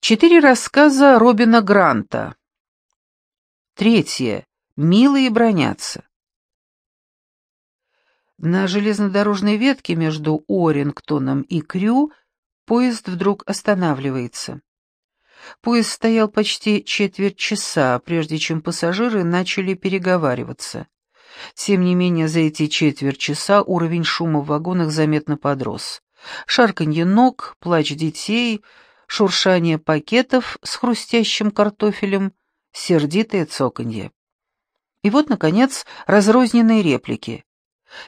Четыре рассказа Робина Гранта. Третье. Милые бронятся. На железнодорожной ветке между Орингтоном и Крю поезд вдруг останавливается. Поезд стоял почти четверть часа, прежде чем пассажиры начали переговариваться. Тем не менее, за эти четверть часа уровень шума в вагонах заметно подрос. Шарканье ног, плач детей, шуршание пакетов с хрустящим картофелем, сердитое цоканье. И вот, наконец, разрозненные реплики.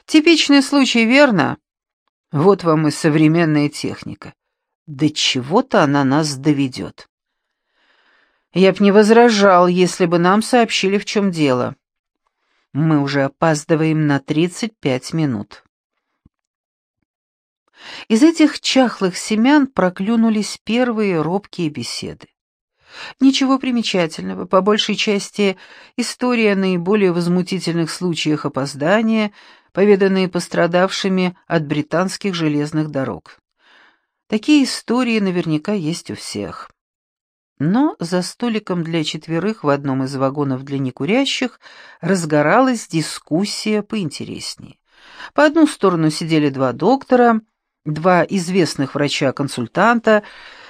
Типичный случай, верно? Вот вам и современная техника. До чего-то она нас доведет. Я б не возражал, если бы нам сообщили, в чем дело. Мы уже опаздываем на 35 минут. Из этих чахлых семян проклюнулись первые робкие беседы. Ничего примечательного, по большей части история о наиболее возмутительных случаях опоздания, поведанные пострадавшими от британских железных дорог. Такие истории наверняка есть у всех. Но за столиком для четверых в одном из вагонов для некурящих разгоралась дискуссия поинтереснее. По одну сторону сидели два доктора, два известных врача-консультанта,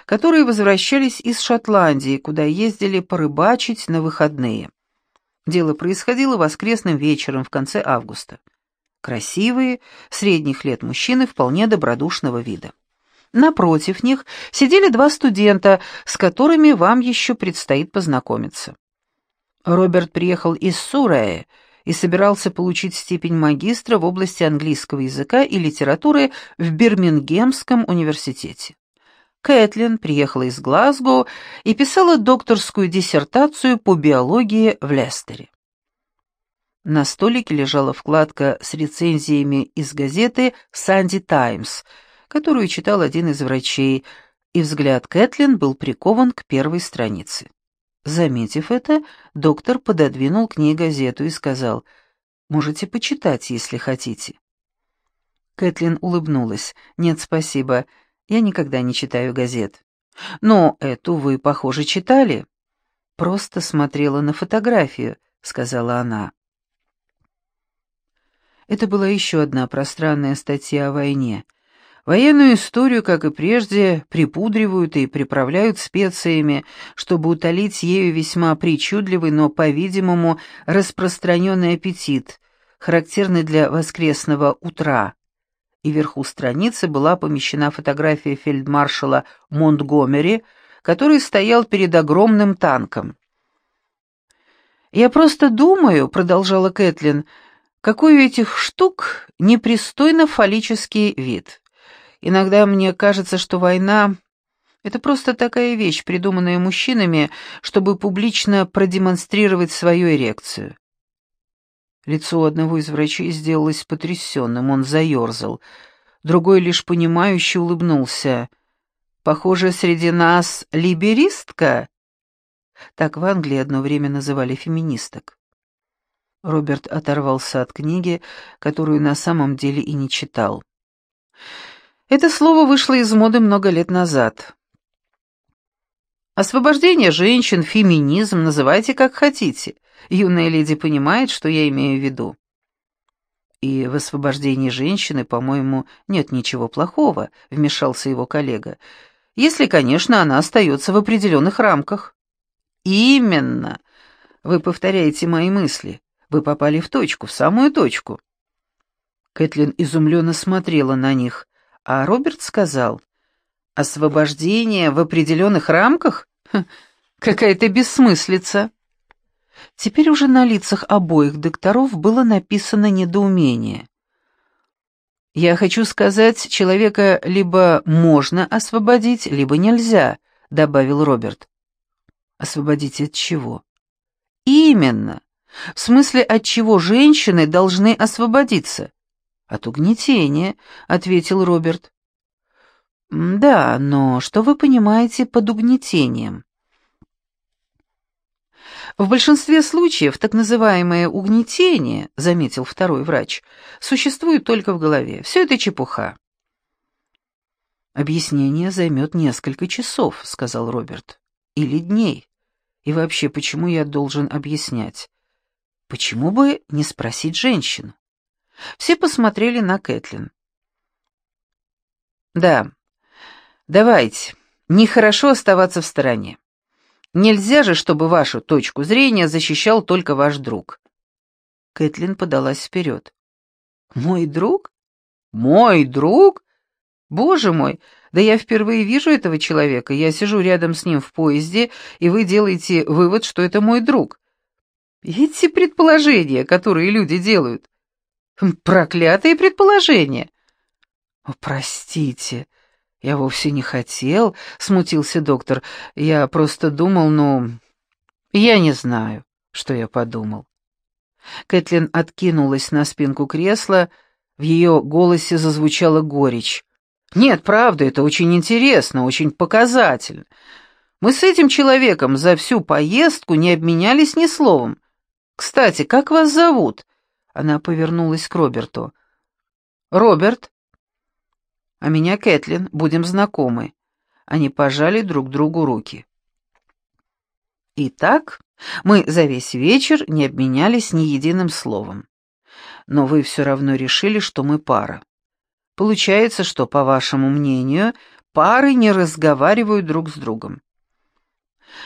которые возвращались из Шотландии, куда ездили порыбачить на выходные. Дело происходило воскресным вечером в конце августа. Красивые, средних лет мужчины вполне добродушного вида. Напротив них сидели два студента, с которыми вам еще предстоит познакомиться. Роберт приехал из Сурая и собирался получить степень магистра в области английского языка и литературы в Бирмингемском университете. Кэтлин приехала из Глазго и писала докторскую диссертацию по биологии в Лестере. На столике лежала вкладка с рецензиями из газеты «Санди Таймс», которую читал один из врачей, и взгляд Кэтлин был прикован к первой странице. Заметив это, доктор пододвинул к ней газету и сказал, «Можете почитать, если хотите». Кэтлин улыбнулась. «Нет, спасибо, я никогда не читаю газет». «Но эту вы, похоже, читали». «Просто смотрела на фотографию», — сказала она. Это была еще одна пространная статья о войне — Военную историю, как и прежде, припудривают и приправляют специями, чтобы утолить ею весьма причудливый, но, по-видимому, распространенный аппетит, характерный для воскресного утра. И вверху страницы была помещена фотография фельдмаршала Монтгомери, который стоял перед огромным танком. «Я просто думаю», — продолжала Кэтлин, — «какой у этих штук непристойно фаллический вид». Иногда мне кажется, что война — это просто такая вещь, придуманная мужчинами, чтобы публично продемонстрировать свою эрекцию. Лицо одного из врачей сделалось потрясенным, он заерзал. Другой лишь понимающе улыбнулся. «Похоже, среди нас либеристка?» Так в Англии одно время называли феминисток. Роберт оторвался от книги, которую на самом деле и не читал. Это слово вышло из моды много лет назад. Освобождение женщин, феминизм, называйте как хотите. Юная леди понимает, что я имею в виду. И в освобождении женщины, по-моему, нет ничего плохого, вмешался его коллега. Если, конечно, она остается в определенных рамках. Именно. Вы повторяете мои мысли. Вы попали в точку, в самую точку. Кэтлин изумленно смотрела на них. А Роберт сказал, «Освобождение в определенных рамках? Какая-то бессмыслица». Теперь уже на лицах обоих докторов было написано недоумение. «Я хочу сказать, человека либо можно освободить, либо нельзя», — добавил Роберт. «Освободить от чего?» «Именно. В смысле, от чего женщины должны освободиться?» «От угнетения», — ответил Роберт. «Да, но что вы понимаете под угнетением?» «В большинстве случаев так называемое угнетение, — заметил второй врач, — существует только в голове. Все это чепуха». «Объяснение займет несколько часов», — сказал Роберт. «Или дней. И вообще, почему я должен объяснять? Почему бы не спросить женщину?» Все посмотрели на Кэтлин. «Да, давайте. Нехорошо оставаться в стороне. Нельзя же, чтобы вашу точку зрения защищал только ваш друг». Кэтлин подалась вперед. «Мой друг? Мой друг? Боже мой, да я впервые вижу этого человека. Я сижу рядом с ним в поезде, и вы делаете вывод, что это мой друг. Эти предположения, которые люди делают. Проклятые предположения. О, простите, я вовсе не хотел, смутился доктор. Я просто думал, ну, я не знаю, что я подумал. Кэтлин откинулась на спинку кресла, в ее голосе зазвучала горечь. Нет, правда, это очень интересно, очень показательно. Мы с этим человеком за всю поездку не обменялись ни словом. Кстати, как вас зовут? Она повернулась к Роберту. Роберт. А меня Кэтлин, будем знакомы. Они пожали друг другу руки. Итак, мы за весь вечер не обменялись ни единым словом. Но вы все равно решили, что мы пара. Получается, что, по вашему мнению, пары не разговаривают друг с другом.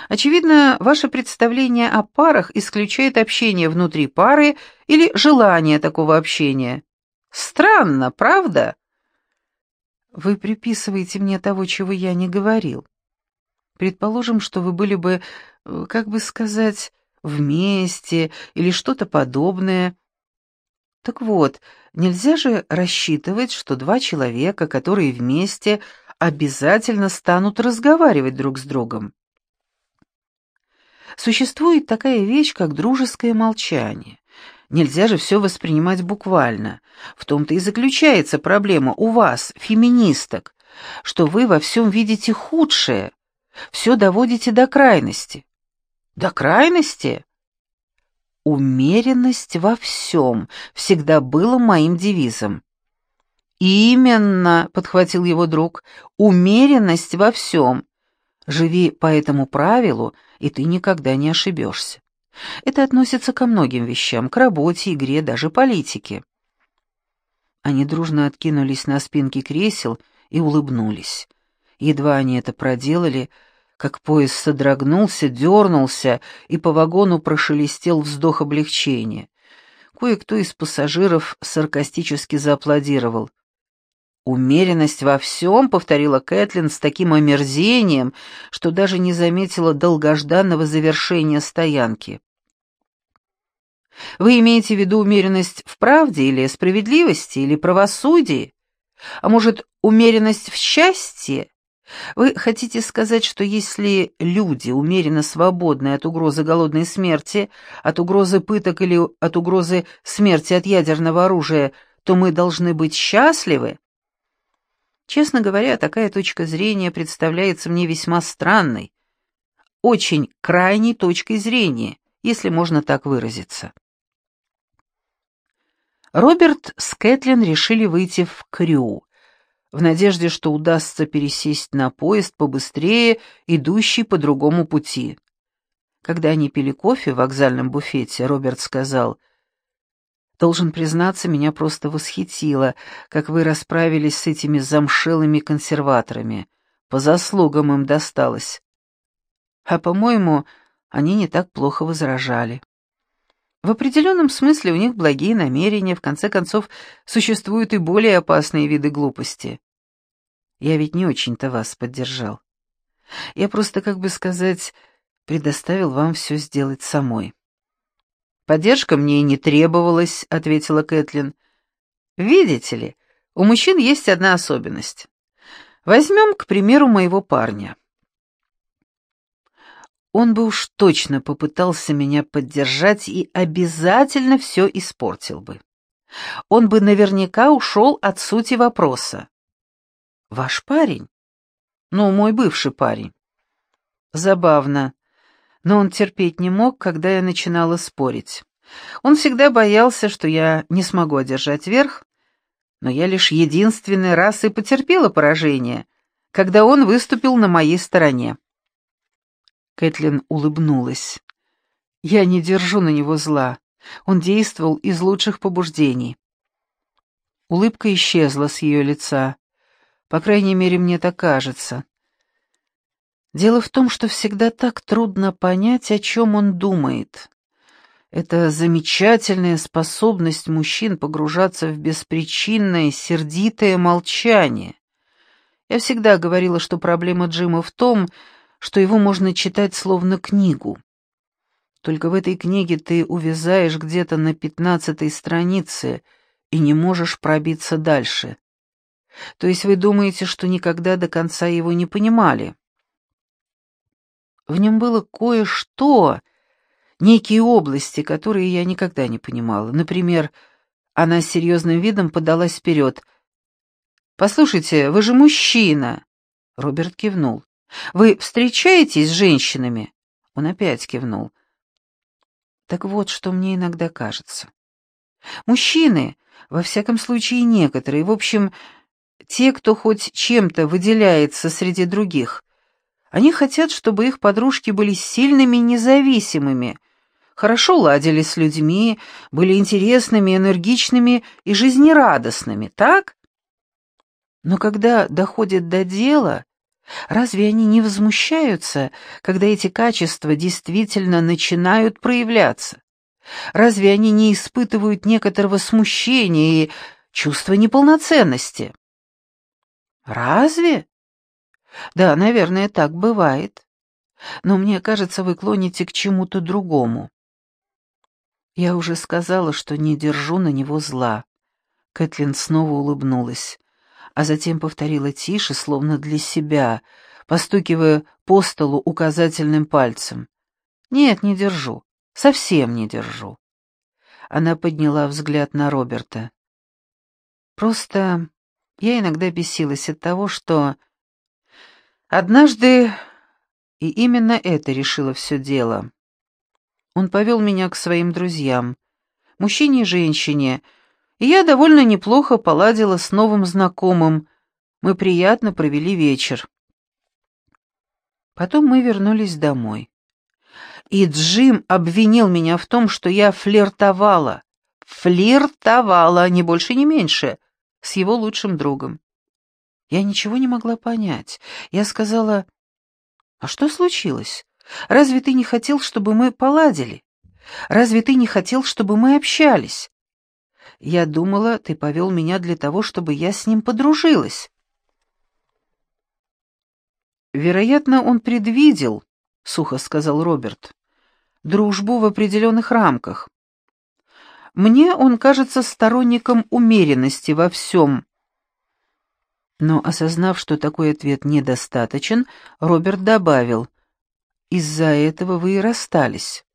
Очевидно, ваше представление о парах исключает общение внутри пары или желание такого общения. Странно, правда? Вы приписываете мне того, чего я не говорил. Предположим, что вы были бы, э, как бы сказать, вместе или что-то подобное. Так вот, нельзя же рассчитывать, что два человека, которые вместе, обязательно станут разговаривать друг с другом. Существует такая вещь, как дружеское молчание. Нельзя же все воспринимать буквально. В том-то и заключается проблема у вас, феминисток, что вы во всем видите худшее, все доводите до крайности. До крайности? «Умеренность во всем» всегда было моим девизом. «Именно», — подхватил его друг, — «умеренность во всем. Живи по этому правилу, и ты никогда не ошибешься. Это относится ко многим вещам, к работе, игре, даже политике». Они дружно откинулись на спинки кресел и улыбнулись. Едва они это проделали, — как поезд содрогнулся, дернулся, и по вагону прошелестел вздох облегчения. Кое-кто из пассажиров саркастически зааплодировал. «Умеренность во всем», — повторила Кэтлин с таким омерзением, что даже не заметила долгожданного завершения стоянки. «Вы имеете в виду умеренность в правде или справедливости или правосудии? А может, умеренность в счастье?» Вы хотите сказать, что если люди умеренно свободны от угрозы голодной смерти, от угрозы пыток или от угрозы смерти от ядерного оружия, то мы должны быть счастливы? Честно говоря, такая точка зрения представляется мне весьма странной, очень крайней точкой зрения, если можно так выразиться. Роберт с Кэтлин решили выйти в Крю, в надежде, что удастся пересесть на поезд побыстрее, идущий по другому пути. Когда они пили кофе в вокзальном буфете, Роберт сказал, «Должен признаться, меня просто восхитило, как вы расправились с этими замшелыми консерваторами. По заслугам им досталось. А, по-моему, они не так плохо возражали». В определенном смысле у них благие намерения, в конце концов, существуют и более опасные виды глупости. Я ведь не очень-то вас поддержал. Я просто, как бы сказать, предоставил вам все сделать самой. «Поддержка мне и не требовалась», — ответила Кэтлин. «Видите ли, у мужчин есть одна особенность. Возьмем, к примеру, моего парня. Он бы уж точно попытался меня поддержать и обязательно все испортил бы. Он бы наверняка ушел от сути вопроса. Ваш парень? Ну, мой бывший парень. Забавно. Но он терпеть не мог, когда я начинала спорить. Он всегда боялся, что я не смогу одержать верх, но я лишь единственный раз и потерпела поражение, когда он выступил на моей стороне. Кэтлин улыбнулась. Я не держу на него зла. Он действовал из лучших побуждений. Улыбка исчезла с ее лица. По крайней мере, мне так кажется. Дело в том, что всегда так трудно понять, о чем он думает. Это замечательная способность мужчин погружаться в беспричинное, сердитое молчание. Я всегда говорила, что проблема Джима в том, что его можно читать словно книгу. Только в этой книге ты увязаешь где-то на пятнадцатой странице и не можешь пробиться дальше. То есть вы думаете, что никогда до конца его не понимали? В нем было кое-что, некие области, которые я никогда не понимала. Например, она с серьезным видом подалась вперед. «Послушайте, вы же мужчина!» Роберт кивнул. «Вы встречаетесь с женщинами?» Он опять кивнул. «Так вот, что мне иногда кажется. Мужчины, во всяком случае некоторые, в общем, те, кто хоть чем-то выделяется среди других, они хотят, чтобы их подружки были сильными и независимыми, хорошо ладили с людьми, были интересными, энергичными и жизнерадостными, так? Но когда доходит до дела, разве они не возмущаются, когда эти качества действительно начинают проявляться? Разве они не испытывают некоторого смущения и чувства неполноценности? Разве? Да, наверное, так бывает. Но мне кажется, вы клоните к чему-то другому. Я уже сказала, что не держу на него зла. Кэтлин снова улыбнулась, а затем повторила тише, словно для себя, постукивая по столу указательным пальцем. «Нет, не держу. Совсем не держу». Она подняла взгляд на Роберта. «Просто я иногда бесилась от того, что Однажды, и именно это решило все дело, он повел меня к своим друзьям, мужчине и женщине, и я довольно неплохо поладила с новым знакомым, мы приятно провели вечер. Потом мы вернулись домой. И Джим обвинил меня в том, что я флиртовала. Флиртовала, ни больше, ни меньше, с его лучшим другом. Я ничего не могла понять. Я сказала, «А что случилось? Разве ты не хотел, чтобы мы поладили? Разве ты не хотел, чтобы мы общались? Я думала, ты повел меня для того, чтобы я с ним подружилась». «Вероятно, он предвидел», — сухо сказал Роберт, — «дружбу в определенных рамках. Мне он кажется сторонником умеренности во всем, но, осознав, что такой ответ недостаточен, Роберт добавил, «Из-за этого вы и расстались».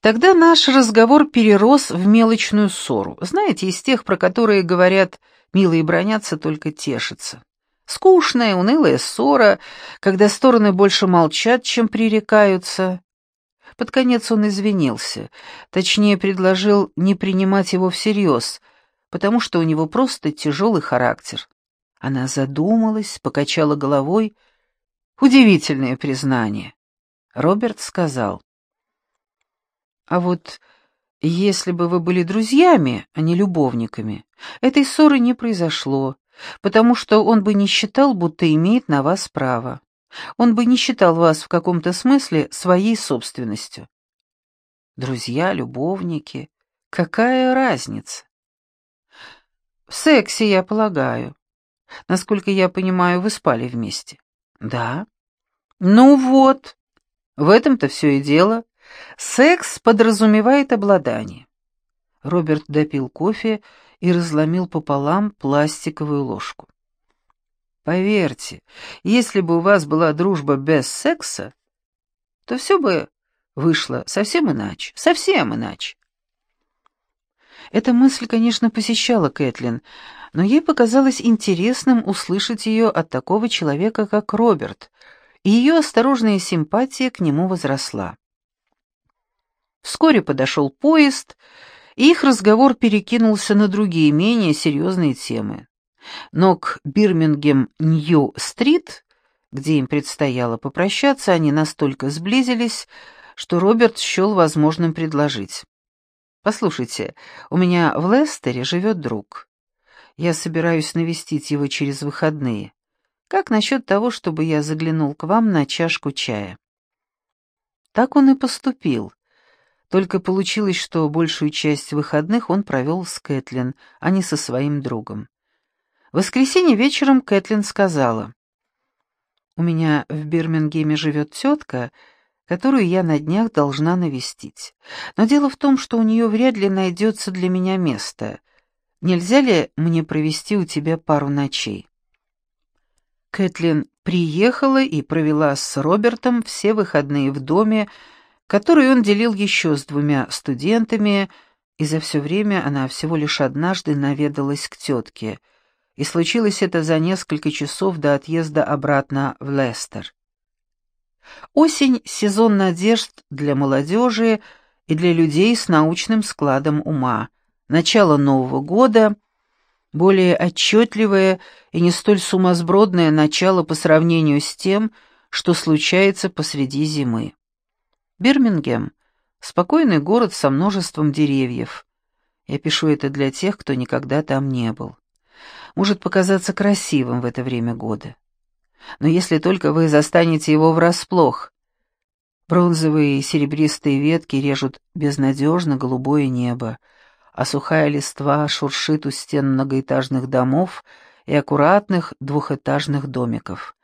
Тогда наш разговор перерос в мелочную ссору. Знаете, из тех, про которые говорят «милые бронятся, только тешатся». Скучная, унылая ссора, когда стороны больше молчат, чем пререкаются. Под конец он извинился, точнее предложил не принимать его всерьез — потому что у него просто тяжелый характер. Она задумалась, покачала головой. Удивительное признание. Роберт сказал. «А вот если бы вы были друзьями, а не любовниками, этой ссоры не произошло, потому что он бы не считал, будто имеет на вас право. Он бы не считал вас в каком-то смысле своей собственностью. Друзья, любовники, какая разница? В сексе, я полагаю. Насколько я понимаю, вы спали вместе. Да. Ну вот, в этом-то все и дело. Секс подразумевает обладание. Роберт допил кофе и разломил пополам пластиковую ложку. Поверьте, если бы у вас была дружба без секса, то все бы вышло совсем иначе, совсем иначе. Эта мысль, конечно, посещала Кэтлин, но ей показалось интересным услышать ее от такого человека, как Роберт, и ее осторожная симпатия к нему возросла. Вскоре подошел поезд, и их разговор перекинулся на другие, менее серьезные темы. Но к Бирмингем-Нью-Стрит, где им предстояло попрощаться, они настолько сблизились, что Роберт счел возможным предложить. «Послушайте, у меня в Лестере живет друг. Я собираюсь навестить его через выходные. Как насчет того, чтобы я заглянул к вам на чашку чая?» Так он и поступил. Только получилось, что большую часть выходных он провел с Кэтлин, а не со своим другом. В воскресенье вечером Кэтлин сказала, «У меня в Бирмингеме живет тетка, которую я на днях должна навестить. Но дело в том, что у нее вряд ли найдется для меня место. Нельзя ли мне провести у тебя пару ночей?» Кэтлин приехала и провела с Робертом все выходные в доме, который он делил еще с двумя студентами, и за все время она всего лишь однажды наведалась к тетке, и случилось это за несколько часов до отъезда обратно в Лестер. Осень — сезон надежд для молодежи и для людей с научным складом ума. Начало Нового года — более отчетливое и не столь сумасбродное начало по сравнению с тем, что случается посреди зимы. Бирмингем — спокойный город со множеством деревьев. Я пишу это для тех, кто никогда там не был. Может показаться красивым в это время года. Но если только вы застанете его врасплох. Бронзовые и серебристые ветки режут безнадежно голубое небо, а сухая листва шуршит у стен многоэтажных домов и аккуратных двухэтажных домиков.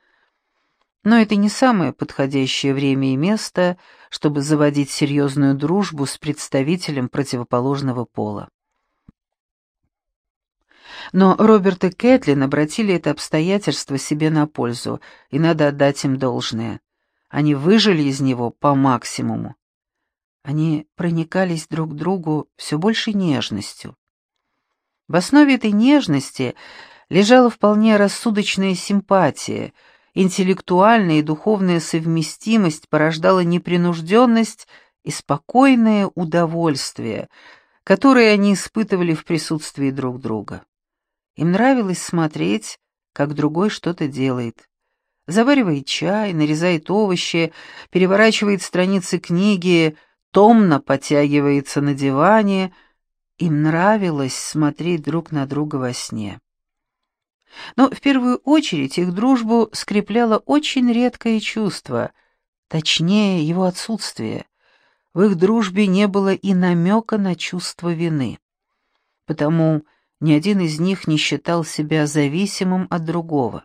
Но это не самое подходящее время и место, чтобы заводить серьезную дружбу с представителем противоположного пола. Но Роберт и Кэтлин обратили это обстоятельство себе на пользу, и надо отдать им должное. Они выжили из него по максимуму. Они проникались друг к другу все большей нежностью. В основе этой нежности лежала вполне рассудочная симпатия — интеллектуальная и духовная совместимость порождала непринужденность и спокойное удовольствие, которое они испытывали в присутствии друг друга. Им нравилось смотреть, как другой что-то делает. Заваривает чай, нарезает овощи, переворачивает страницы книги, томно потягивается на диване. Им нравилось смотреть друг на друга во сне. Но в первую очередь их дружбу скрепляло очень редкое чувство, точнее его отсутствие. В их дружбе не было и намека на чувство вины. Потому ни один из них не считал себя зависимым от другого.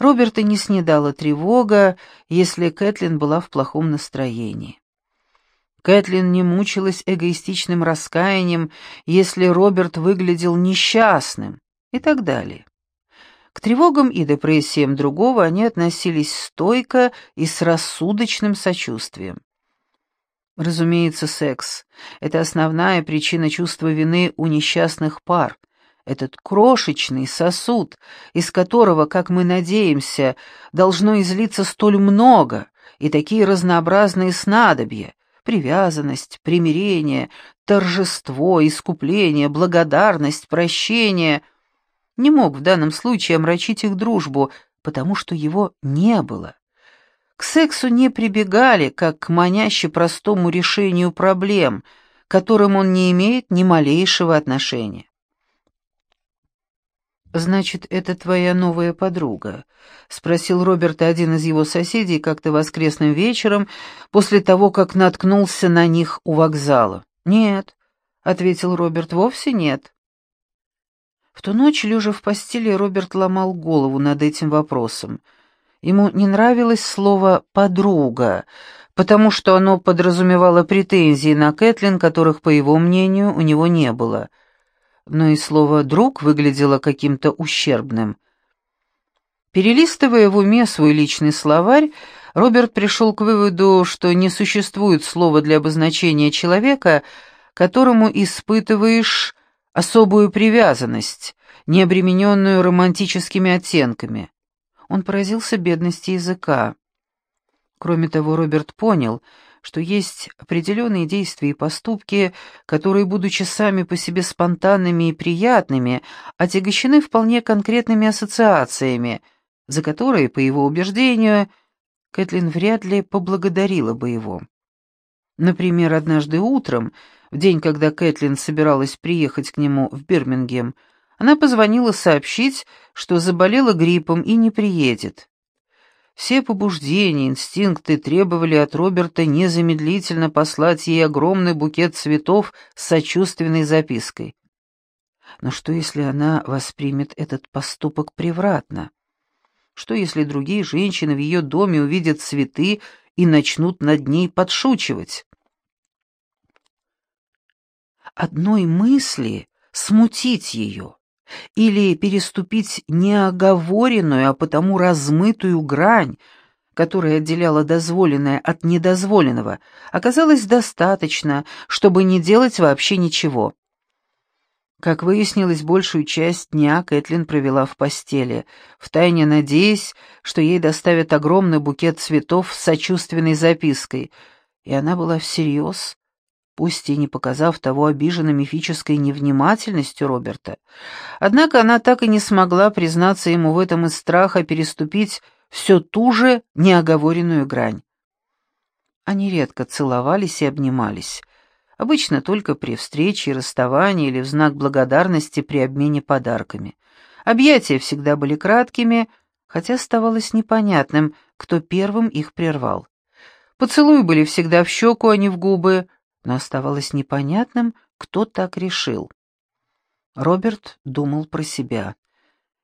Роберта не снедала тревога, если Кэтлин была в плохом настроении. Кэтлин не мучилась эгоистичным раскаянием, если Роберт выглядел несчастным и так далее. К тревогам и депрессиям другого они относились стойко и с рассудочным сочувствием. Разумеется, секс — это основная причина чувства вины у несчастных пар. Этот крошечный сосуд, из которого, как мы надеемся, должно излиться столь много, и такие разнообразные снадобья — привязанность, примирение, торжество, искупление, благодарность, прощение — не мог в данном случае омрачить их дружбу, потому что его не было. К сексу не прибегали, как к маняще простому решению проблем, к которым он не имеет ни малейшего отношения. «Значит, это твоя новая подруга?» — спросил Роберт один из его соседей как-то воскресным вечером, после того, как наткнулся на них у вокзала. «Нет», — ответил Роберт, — «вовсе нет». В ту ночь, лежа в постели, Роберт ломал голову над этим вопросом. Ему не нравилось слово «подруга», потому что оно подразумевало претензии на Кэтлин, которых, по его мнению, у него не было. Но и слово «друг» выглядело каким-то ущербным. Перелистывая в уме свой личный словарь, Роберт пришел к выводу, что не существует слова для обозначения человека, которому испытываешь особую привязанность, не обремененную романтическими оттенками. Он поразился бедности языка. Кроме того, Роберт понял, что есть определенные действия и поступки, которые, будучи сами по себе спонтанными и приятными, отягощены вполне конкретными ассоциациями, за которые, по его убеждению, Кэтлин вряд ли поблагодарила бы его. Например, однажды утром, в день, когда Кэтлин собиралась приехать к нему в Бирмингем, она позвонила сообщить, что заболела гриппом и не приедет. Все побуждения, инстинкты требовали от Роберта незамедлительно послать ей огромный букет цветов с сочувственной запиской. Но что, если она воспримет этот поступок превратно? Что, если другие женщины в ее доме увидят цветы и начнут над ней подшучивать? Одной мысли смутить ее или переступить неоговоренную, а потому размытую грань, которая отделяла дозволенное от недозволенного, оказалось достаточно, чтобы не делать вообще ничего. Как выяснилось, большую часть дня Кэтлин провела в постели, втайне надеясь, что ей доставят огромный букет цветов с сочувственной запиской, и она была всерьез пусть и не показав того обиженной мифической невнимательностью Роберта. Однако она так и не смогла признаться ему в этом из страха переступить все ту же неоговоренную грань. Они редко целовались и обнимались, обычно только при встрече и расставании или в знак благодарности при обмене подарками. Объятия всегда были краткими, хотя оставалось непонятным, кто первым их прервал. Поцелуи были всегда в щеку, а не в губы, но оставалось непонятным, кто так решил. Роберт думал про себя.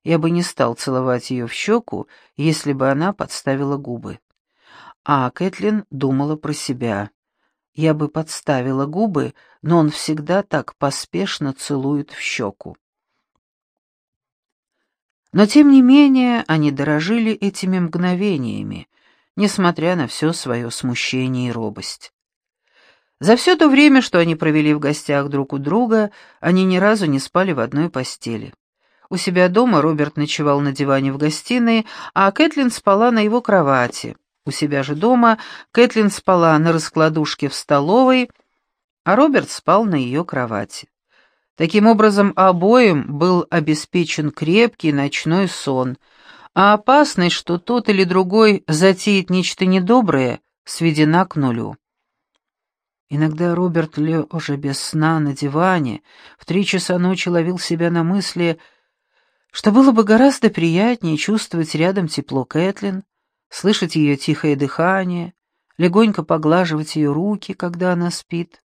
Я бы не стал целовать ее в щеку, если бы она подставила губы. А Кэтлин думала про себя. Я бы подставила губы, но он всегда так поспешно целует в щеку. Но тем не менее они дорожили этими мгновениями, несмотря на все свое смущение и робость. За все то время, что они провели в гостях друг у друга, они ни разу не спали в одной постели. У себя дома Роберт ночевал на диване в гостиной, а Кэтлин спала на его кровати. У себя же дома Кэтлин спала на раскладушке в столовой, а Роберт спал на ее кровати. Таким образом, обоим был обеспечен крепкий ночной сон, а опасность, что тот или другой затеет нечто недоброе, сведена к нулю. Иногда Роберт, лежа без сна на диване, в три часа ночи ловил себя на мысли, что было бы гораздо приятнее чувствовать рядом тепло Кэтлин, слышать ее тихое дыхание, легонько поглаживать ее руки, когда она спит.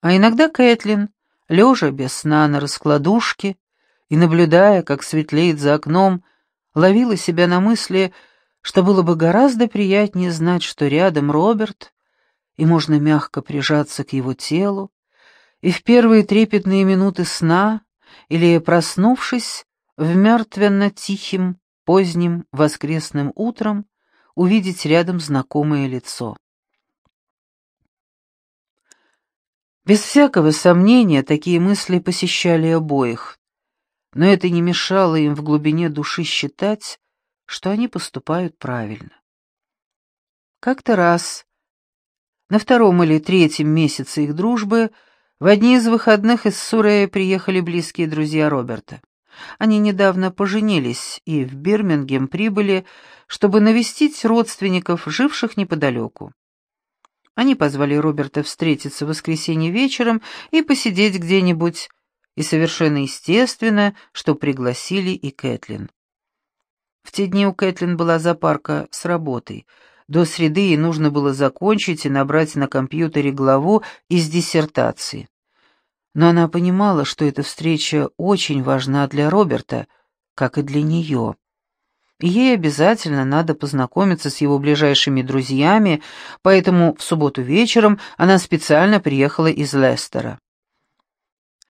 А иногда Кэтлин, лежа без сна на раскладушке и наблюдая, как светлеет за окном, ловила себя на мысли, что было бы гораздо приятнее знать, что рядом Роберт — и можно мягко прижаться к его телу, и в первые трепетные минуты сна, или проснувшись в мертвенно-тихим, поздним воскресным утром, увидеть рядом знакомое лицо. Без всякого сомнения, такие мысли посещали обоих, но это не мешало им в глубине души считать, что они поступают правильно. Как-то раз, на втором или третьем месяце их дружбы в одни из выходных из Сурея приехали близкие друзья Роберта. Они недавно поженились и в Бирмингем прибыли, чтобы навестить родственников, живших неподалеку. Они позвали Роберта встретиться в воскресенье вечером и посидеть где-нибудь, и совершенно естественно, что пригласили и Кэтлин. В те дни у Кэтлин была запарка с работой — до среды ей нужно было закончить и набрать на компьютере главу из диссертации. Но она понимала, что эта встреча очень важна для Роберта, как и для нее. Ей обязательно надо познакомиться с его ближайшими друзьями, поэтому в субботу вечером она специально приехала из Лестера.